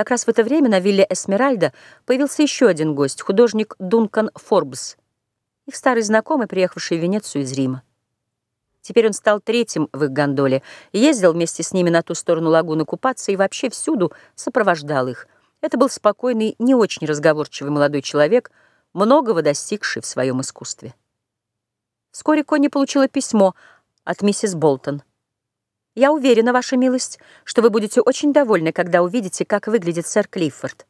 Как раз в это время на вилле Эсмеральда появился еще один гость, художник Дункан Форбс, их старый знакомый, приехавший в Венецию из Рима. Теперь он стал третьим в их гондоле, ездил вместе с ними на ту сторону лагуны купаться и вообще всюду сопровождал их. Это был спокойный, не очень разговорчивый молодой человек, многого достигший в своем искусстве. Вскоре Конни получила письмо от миссис Болтон. Я уверена, Ваша милость, что вы будете очень довольны, когда увидите, как выглядит сэр Клиффорд.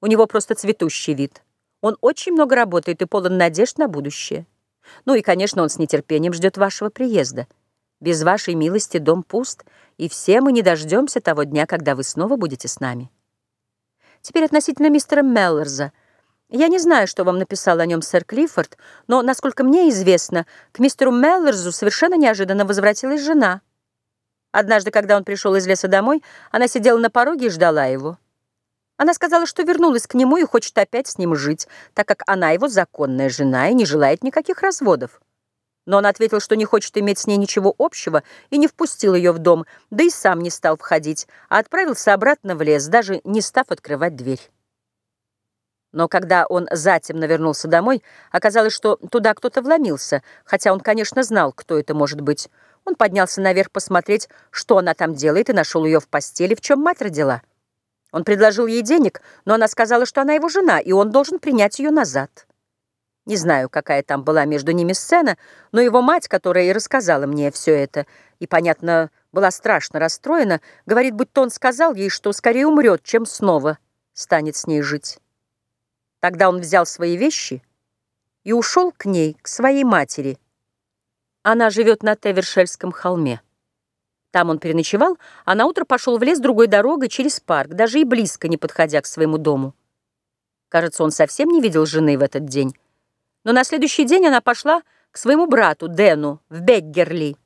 У него просто цветущий вид. Он очень много работает и полон надежд на будущее. Ну и, конечно, он с нетерпением ждет вашего приезда. Без вашей милости дом пуст, и все мы не дождемся того дня, когда вы снова будете с нами. Теперь относительно мистера Меллерза. Я не знаю, что вам написал о нем сэр Клиффорд, но, насколько мне известно, к мистеру Меллерзу совершенно неожиданно возвратилась жена. Однажды, когда он пришел из леса домой, она сидела на пороге и ждала его. Она сказала, что вернулась к нему и хочет опять с ним жить, так как она его законная жена и не желает никаких разводов. Но он ответил, что не хочет иметь с ней ничего общего и не впустил ее в дом, да и сам не стал входить, а отправился обратно в лес, даже не став открывать дверь. Но когда он затем навернулся домой, оказалось, что туда кто-то вломился, хотя он, конечно, знал, кто это может быть. Он поднялся наверх посмотреть, что она там делает, и нашел ее в постели, в чем мать родила. Он предложил ей денег, но она сказала, что она его жена, и он должен принять ее назад. Не знаю, какая там была между ними сцена, но его мать, которая и рассказала мне все это, и, понятно, была страшно расстроена, говорит, будто он сказал ей, что скорее умрет, чем снова станет с ней жить. Тогда он взял свои вещи и ушел к ней, к своей матери, она живет на Тевершельском холме. Там он переночевал, а наутро пошел в лес другой дорогой через парк, даже и близко не подходя к своему дому. Кажется, он совсем не видел жены в этот день. Но на следующий день она пошла к своему брату Дэну в Бекгерли,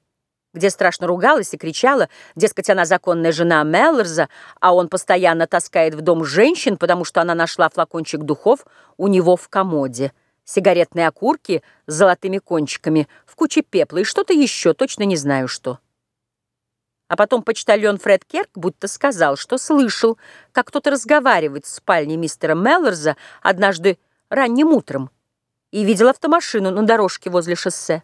где страшно ругалась и кричала, дескать, она законная жена Меллерза, а он постоянно таскает в дом женщин, потому что она нашла флакончик духов у него в комоде сигаретные окурки с золотыми кончиками, в куче пепла и что-то еще, точно не знаю что. А потом почтальон Фред Керк будто сказал, что слышал, как кто-то разговаривает в спальне мистера Меллерза однажды ранним утром и видел автомашину на дорожке возле шоссе.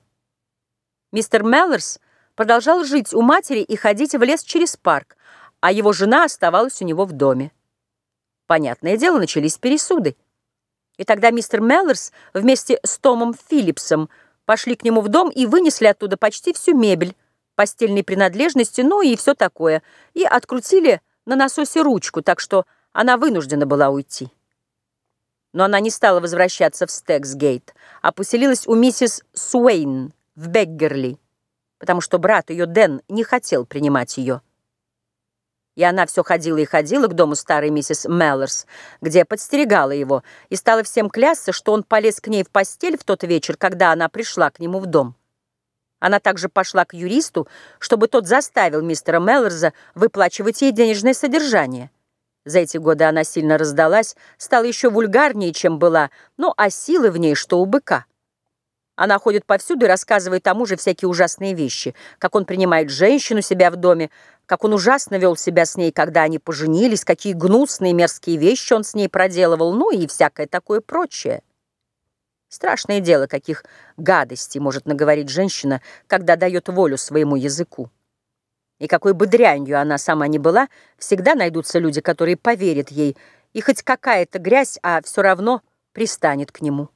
Мистер Меллерс продолжал жить у матери и ходить в лес через парк, а его жена оставалась у него в доме. Понятное дело, начались пересуды. И тогда мистер Меллерс вместе с Томом Филлипсом пошли к нему в дом и вынесли оттуда почти всю мебель, постельные принадлежности, ну и все такое, и открутили на насосе ручку, так что она вынуждена была уйти. Но она не стала возвращаться в Стексгейт, а поселилась у миссис Суэйн в Беггерли, потому что брат ее Дэн не хотел принимать ее. И она все ходила и ходила к дому старой миссис Меллерс, где подстерегала его, и стала всем клясться, что он полез к ней в постель в тот вечер, когда она пришла к нему в дом. Она также пошла к юристу, чтобы тот заставил мистера Меллерза выплачивать ей денежное содержание. За эти годы она сильно раздалась, стала еще вульгарнее, чем была, ну а силы в ней, что у быка. Она ходит повсюду и рассказывает тому же всякие ужасные вещи, как он принимает женщину себя в доме, как он ужасно вел себя с ней, когда они поженились, какие гнусные мерзкие вещи он с ней проделывал, ну и всякое такое прочее. Страшное дело, каких гадостей может наговорить женщина, когда дает волю своему языку. И какой бы дрянью она сама ни была, всегда найдутся люди, которые поверят ей, и хоть какая-то грязь, а все равно пристанет к нему.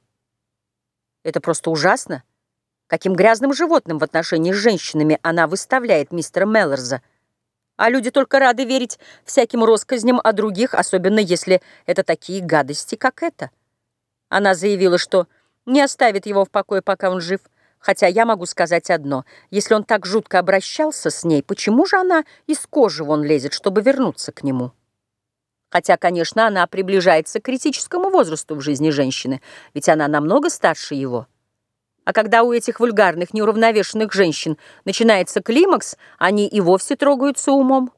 Это просто ужасно. Каким грязным животным в отношении с женщинами она выставляет мистера Меллерза. А люди только рады верить всяким россказням о других, особенно если это такие гадости, как это. Она заявила, что не оставит его в покое, пока он жив, хотя я могу сказать одно. Если он так жутко обращался с ней, почему же она из кожи вон лезет, чтобы вернуться к нему? Хотя, конечно, она приближается к критическому возрасту в жизни женщины, ведь она намного старше его. А когда у этих вульгарных, неуравновешенных женщин начинается климакс, они и вовсе трогаются умом.